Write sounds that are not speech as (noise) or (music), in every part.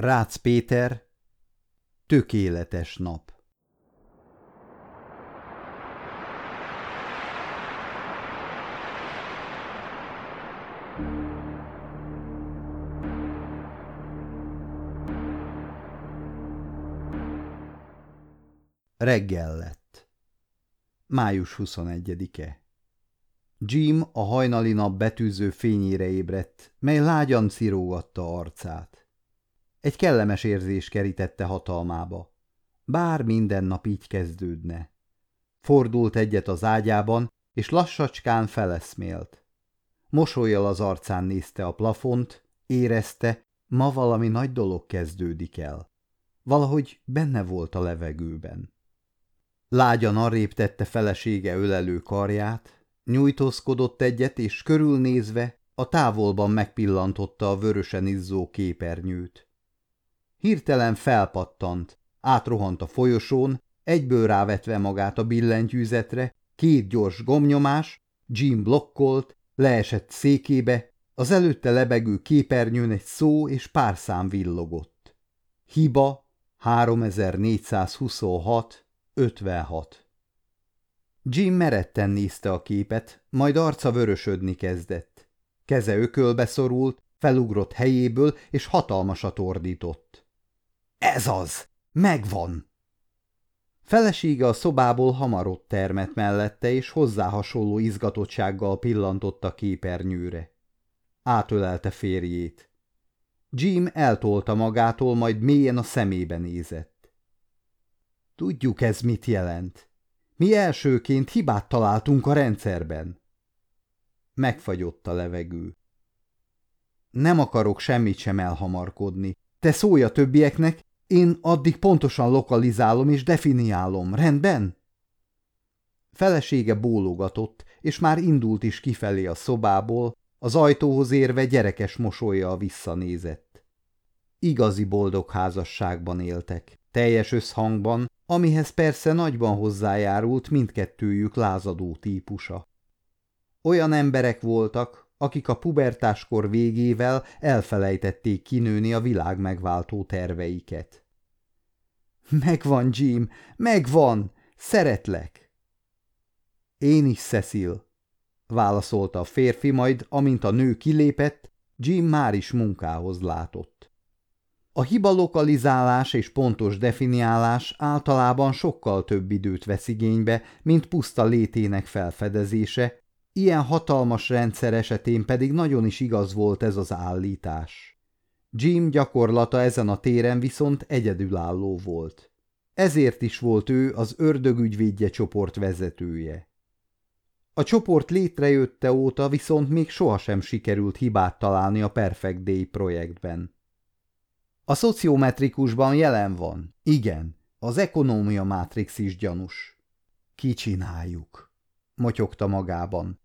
Rácz Péter Tökéletes nap Reggel lett. Május 21-e. Jim a hajnali nap betűző fényére ébredt, mely lágyan cirógatta arcát. Egy kellemes érzés kerítette hatalmába. Bár minden nap így kezdődne. Fordult egyet az ágyában, és lassacskán feleszmélt. Mosolyjal az arcán nézte a plafont, érezte, ma valami nagy dolog kezdődik el. Valahogy benne volt a levegőben. Lágyan arrébb tette felesége ölelő karját, nyújtózkodott egyet, és körülnézve a távolban megpillantotta a vörösen izzó képernyőt. Hirtelen felpattant, átrohant a folyosón, egyből rávetve magát a billentyűzetre, két gyors gomnyomás, Jim blokkolt, leesett székébe, az előtte lebegő képernyőn egy szó és pár szám villogott. Hiba 3426 56 Jim meretten nézte a képet, majd arca vörösödni kezdett. Keze ökölbe szorult, felugrott helyéből, és hatalmasat ordított. Ez az! Megvan! Felesége a szobából hamarott termet mellette, és hozzá hasonló izgatottsággal pillantott a képernyőre. Átölelte férjét. Jim eltolta magától, majd mélyen a szemébe nézett. Tudjuk ez mit jelent. Mi elsőként hibát találtunk a rendszerben. Megfagyott a levegő. Nem akarok semmit sem elhamarkodni. Te szólj a többieknek, én addig pontosan lokalizálom és definiálom, rendben? Felesége bólogatott, és már indult is kifelé a szobából, az ajtóhoz érve gyerekes mosolya visszanézett. Igazi boldog házasságban éltek, teljes összhangban, amihez persze nagyban hozzájárult mindkettőjük lázadó típusa. Olyan emberek voltak, akik a pubertáskor végével elfelejtették kinőni a világ megváltó terveiket. Megvan, Jim, megvan! Szeretlek! Én is, Cecil, válaszolta a férfi, majd, amint a nő kilépett, Jim már is munkához látott. A hiba lokalizálás és pontos definiálás általában sokkal több időt vesz igénybe, mint puszta létének felfedezése, Ilyen hatalmas rendszer esetén pedig nagyon is igaz volt ez az állítás. Jim gyakorlata ezen a téren viszont egyedülálló volt. Ezért is volt ő az ördögügyvédje csoport vezetője. A csoport létrejötte óta viszont még sohasem sikerült hibát találni a Perfect Day projektben. A szociometrikusban jelen van, igen, az ekonómia mátrix is gyanús. Kicsináljuk, motyogta magában.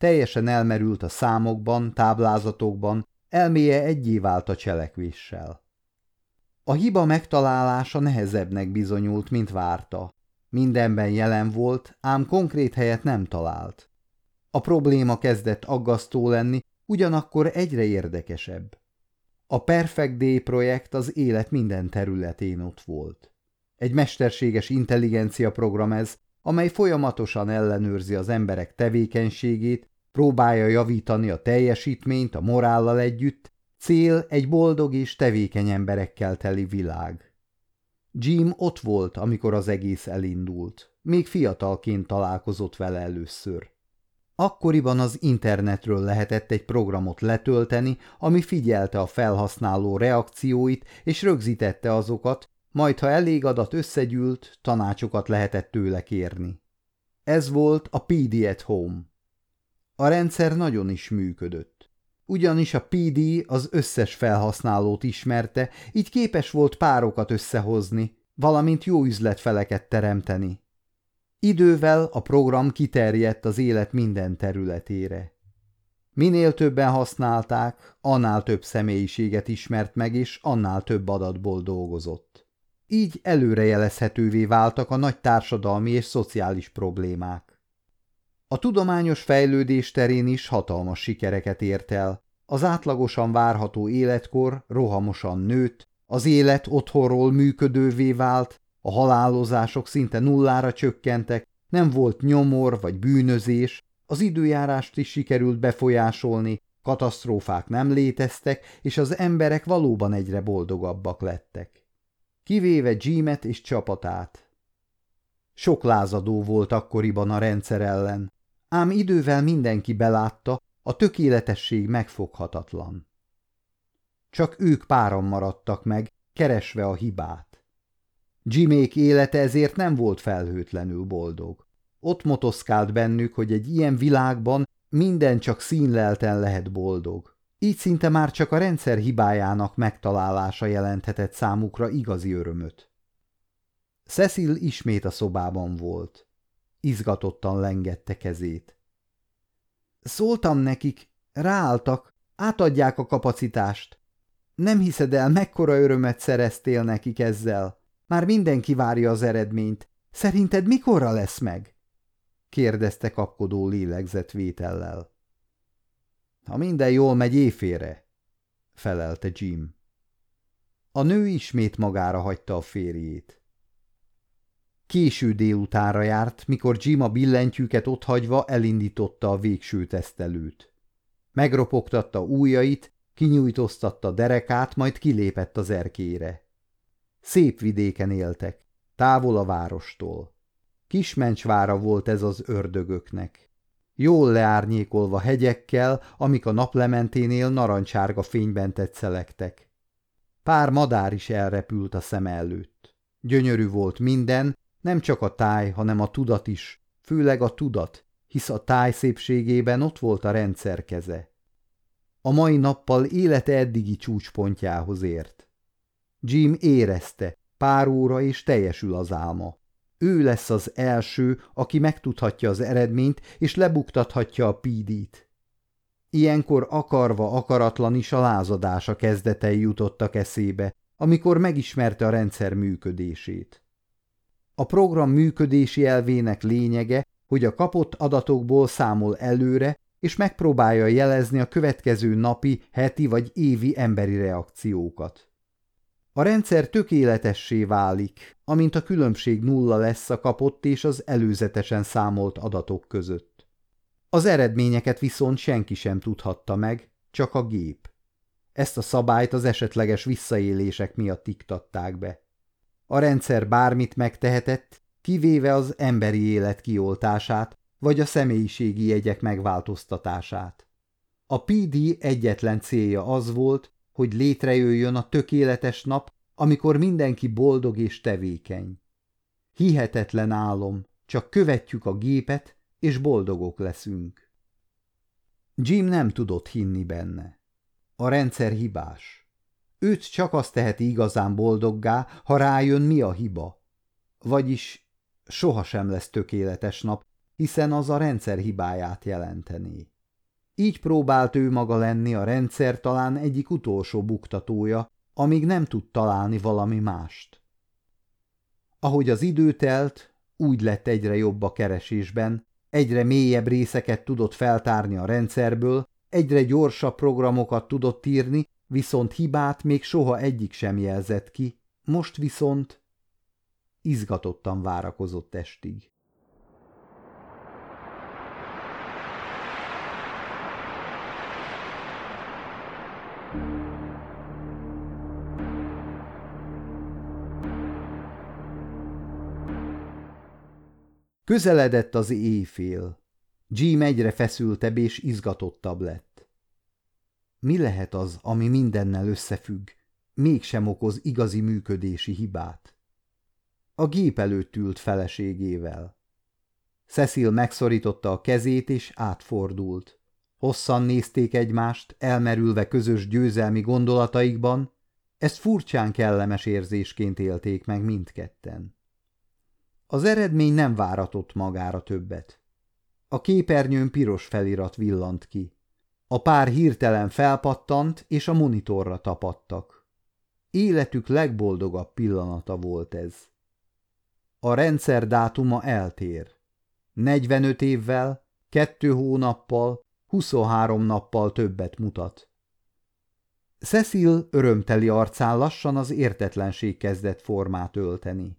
Teljesen elmerült a számokban, táblázatokban, elméje egyé vált a cselekvéssel. A hiba megtalálása nehezebbnek bizonyult, mint várta. Mindenben jelen volt, ám konkrét helyet nem talált. A probléma kezdett aggasztó lenni, ugyanakkor egyre érdekesebb. A Perfect Day projekt az élet minden területén ott volt. Egy mesterséges intelligencia program ez, amely folyamatosan ellenőrzi az emberek tevékenységét, próbálja javítani a teljesítményt a morállal együtt, cél egy boldog és tevékeny emberekkel teli világ. Jim ott volt, amikor az egész elindult. Még fiatalként találkozott vele először. Akkoriban az internetről lehetett egy programot letölteni, ami figyelte a felhasználó reakcióit és rögzítette azokat, majd ha elég adat összegyűlt, tanácsokat lehetett tőle kérni. Ez volt a PD at Home. A rendszer nagyon is működött. Ugyanis a PD az összes felhasználót ismerte, így képes volt párokat összehozni, valamint jó üzletfeleket teremteni. Idővel a program kiterjedt az élet minden területére. Minél többen használták, annál több személyiséget ismert meg, és annál több adatból dolgozott. Így előrejelezhetővé váltak a nagy társadalmi és szociális problémák. A tudományos fejlődés terén is hatalmas sikereket ért el. Az átlagosan várható életkor rohamosan nőtt, Az élet otthonról működővé vált, a halálozások szinte nullára csökkentek, nem volt nyomor vagy bűnözés, az időjárást is sikerült befolyásolni, katasztrófák nem léteztek, és az emberek valóban egyre boldogabbak lettek. Kivéve Jimet és csapatát. Sok lázadó volt akkoriban a rendszer ellen, ám idővel mindenki belátta, a tökéletesség megfoghatatlan. Csak ők páran maradtak meg, keresve a hibát. Jimék élete ezért nem volt felhőtlenül boldog. Ott motoszkált bennük, hogy egy ilyen világban minden csak színlelten lehet boldog. Így szinte már csak a rendszer hibájának megtalálása jelenthetett számukra igazi örömöt. Cecil ismét a szobában volt. Izgatottan lengette kezét. Szóltam nekik, ráálltak, átadják a kapacitást. Nem hiszed el, mekkora örömet szereztél nekik ezzel? Már mindenki várja az eredményt. Szerinted mikorra lesz meg? kérdezte kapkodó lélegzetvétellel. Ha minden jól megy éjfére, felelte Jim. A nő ismét magára hagyta a férjét. Késő délutára járt, mikor Jim a billentyűket otthagyva elindította a végső tesztelőt. Megropogtatta ujjait, kinyújtoztatta derekát, majd kilépett az erkére. Szép vidéken éltek, távol a várostól. Kismencsvára volt ez az ördögöknek. Jól leárnyékolva hegyekkel, amik a naplementénél narancsárga fényben tetszelektek. Pár madár is elrepült a szem előtt. Gyönyörű volt minden, nem csak a táj, hanem a tudat is, főleg a tudat, hisz a táj szépségében ott volt a rendszer keze. A mai nappal élete eddigi csúcspontjához ért. Jim érezte, pár óra és teljesül az álma. Ő lesz az első, aki megtudhatja az eredményt, és lebuktathatja a PD-t. Ilyenkor akarva akaratlan is a lázadása kezdetei jutottak eszébe, amikor megismerte a rendszer működését. A program működési elvének lényege, hogy a kapott adatokból számol előre, és megpróbálja jelezni a következő napi, heti vagy évi emberi reakciókat. A rendszer tökéletessé válik, amint a különbség nulla lesz a kapott és az előzetesen számolt adatok között. Az eredményeket viszont senki sem tudhatta meg, csak a gép. Ezt a szabályt az esetleges visszaélések miatt iktatták be. A rendszer bármit megtehetett, kivéve az emberi élet kioltását, vagy a személyiségi jegyek megváltoztatását. A PD egyetlen célja az volt, hogy létrejöjjön a tökéletes nap, amikor mindenki boldog és tevékeny. Hihetetlen álom, csak követjük a gépet, és boldogok leszünk. Jim nem tudott hinni benne. A rendszer hibás. Őt csak azt teheti igazán boldoggá, ha rájön, mi a hiba. Vagyis sohasem lesz tökéletes nap, hiszen az a rendszer hibáját jelentené. Így próbált ő maga lenni a rendszer talán egyik utolsó buktatója, amíg nem tud találni valami mást. Ahogy az idő telt, úgy lett egyre jobb a keresésben, egyre mélyebb részeket tudott feltárni a rendszerből, egyre gyorsabb programokat tudott írni, viszont hibát még soha egyik sem jelzett ki, most viszont izgatottan várakozott estig. Közeledett az éjfél. Jim egyre feszültebb és izgatottabb lett. Mi lehet az, ami mindennel összefügg, mégsem okoz igazi működési hibát? A gép előtt ült feleségével. Cecil megszorította a kezét és átfordult. Hosszan nézték egymást, elmerülve közös győzelmi gondolataikban, ezt furcsán kellemes érzésként élték meg mindketten. Az eredmény nem váratott magára többet. A képernyőn piros felirat villant ki. A pár hirtelen felpattant, és a monitorra tapadtak. Életük legboldogabb pillanata volt ez. A rendszer dátuma eltér. 45 évvel, kettő hónappal, 23 nappal többet mutat. Cecil örömteli arcán lassan az értetlenség kezdett formát ölteni.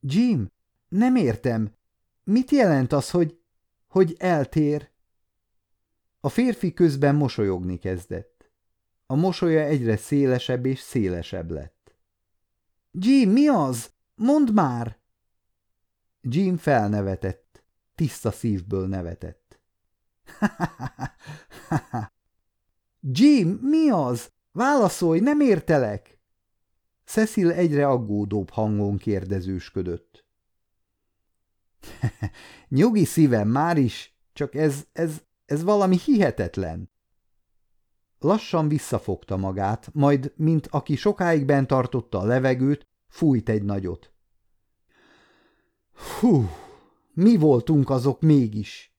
Jim, nem értem. Mit jelent az, hogy, hogy eltér? A férfi közben mosolyogni kezdett. A mosolya egyre szélesebb és szélesebb lett. Jim, mi az? Mondd már! Jim felnevetett, tiszta szívből nevetett. (laughs) Jim, mi az? Válaszolj, nem értelek! Cecil egyre aggódóbb hangon kérdezősködött. (laughs) Nyugi szívem, már is, csak ez, ez, ez valami hihetetlen. Lassan visszafogta magát, majd, mint aki sokáig bent tartotta a levegőt, fújt egy nagyot. Hú, mi voltunk azok mégis?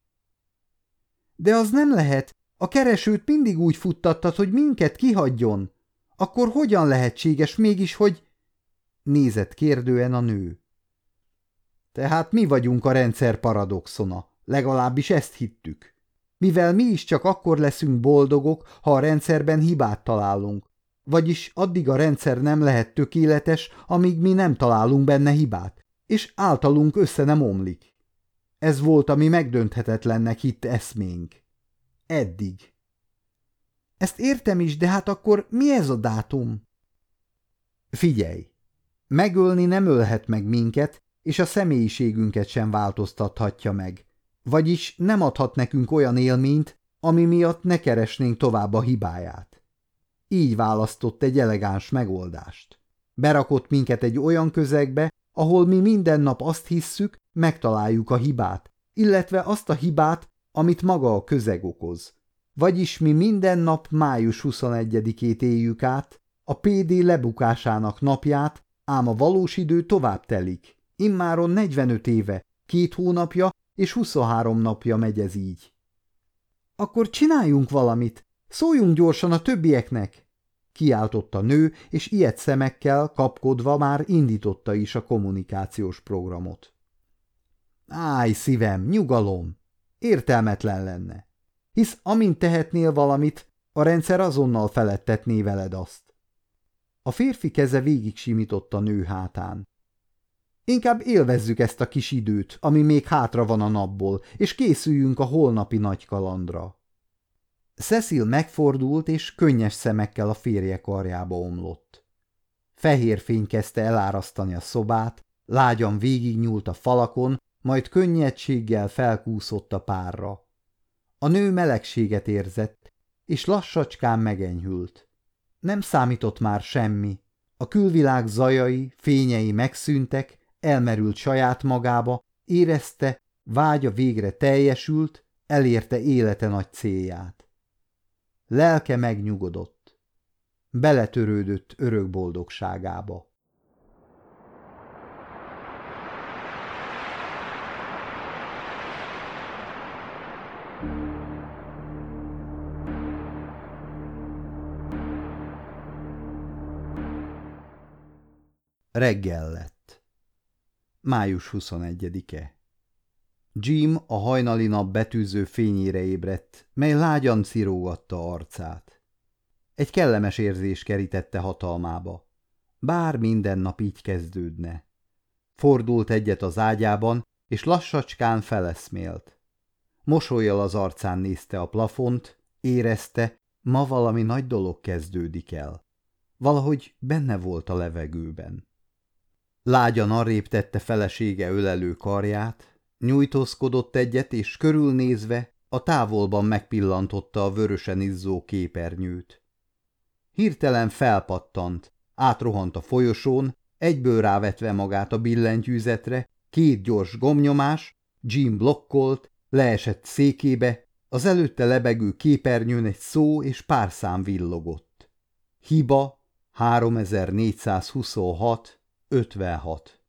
De az nem lehet, a keresőt mindig úgy futtattad, hogy minket kihagyjon. Akkor hogyan lehetséges mégis, hogy... Nézett kérdően a nő. Tehát mi vagyunk a rendszer paradoxona, legalábbis ezt hittük. Mivel mi is csak akkor leszünk boldogok, ha a rendszerben hibát találunk. Vagyis addig a rendszer nem lehet tökéletes, amíg mi nem találunk benne hibát, és általunk össze nem omlik. Ez volt, ami megdönthetetlennek hitt eszménk. Eddig. Ezt értem is, de hát akkor mi ez a dátum? Figyelj! Megölni nem ölhet meg minket, és a személyiségünket sem változtathatja meg. Vagyis nem adhat nekünk olyan élményt, ami miatt ne keresnénk tovább a hibáját. Így választott egy elegáns megoldást. Berakott minket egy olyan közegbe, ahol mi minden nap azt hisszük, megtaláljuk a hibát, illetve azt a hibát, amit maga a közeg okoz. Vagyis mi minden nap május 21-ét éljük át, a PD lebukásának napját, ám a valós idő tovább telik. Immáron 45 éve, két hónapja és 23 napja megy ez így. Akkor csináljunk valamit, szóljunk gyorsan a többieknek! Kiáltott a nő, és ilyet szemekkel, kapkodva már indította is a kommunikációs programot. Áj, szívem, nyugalom! Értelmetlen lenne. Hisz amint tehetnél valamit, a rendszer azonnal felettetné veled azt. A férfi keze végig simított a nő hátán. Inkább élvezzük ezt a kis időt, ami még hátra van a napból, és készüljünk a holnapi nagy kalandra. Cecil megfordult, és könnyes szemekkel a férje karjába omlott. Fehér fény kezdte elárasztani a szobát, lágyan végignyúlt a falakon, majd könnyedséggel felkúszott a párra. A nő melegséget érzett, és lassacskán megenyhült. Nem számított már semmi. A külvilág zajai, fényei megszűntek, elmerült saját magába, érezte, vágya végre teljesült, elérte élete nagy célját. Lelke megnyugodott. Beletörődött örök boldogságába. Reggel lett. Május 21-e. Jim a hajnali nap betűző fényére ébredt, mely lágyan cirógatta arcát. Egy kellemes érzés kerítette hatalmába. Bár minden nap így kezdődne. Fordult egyet az ágyában, és lassacskán feleszmélt. Mosolyjal az arcán nézte a plafont, érezte, ma valami nagy dolog kezdődik el. Valahogy benne volt a levegőben. Lágyan arrébb tette felesége ölelő karját, nyújtózkodott egyet, és körülnézve a távolban megpillantotta a vörösen izzó képernyőt. Hirtelen felpattant, átrohant a folyosón, egyből rávetve magát a billentyűzetre, két gyors gomnyomás, Jim blokkolt, leesett székébe, az előtte lebegő képernyőn egy szó és pár szám villogott. Hiba 3426 56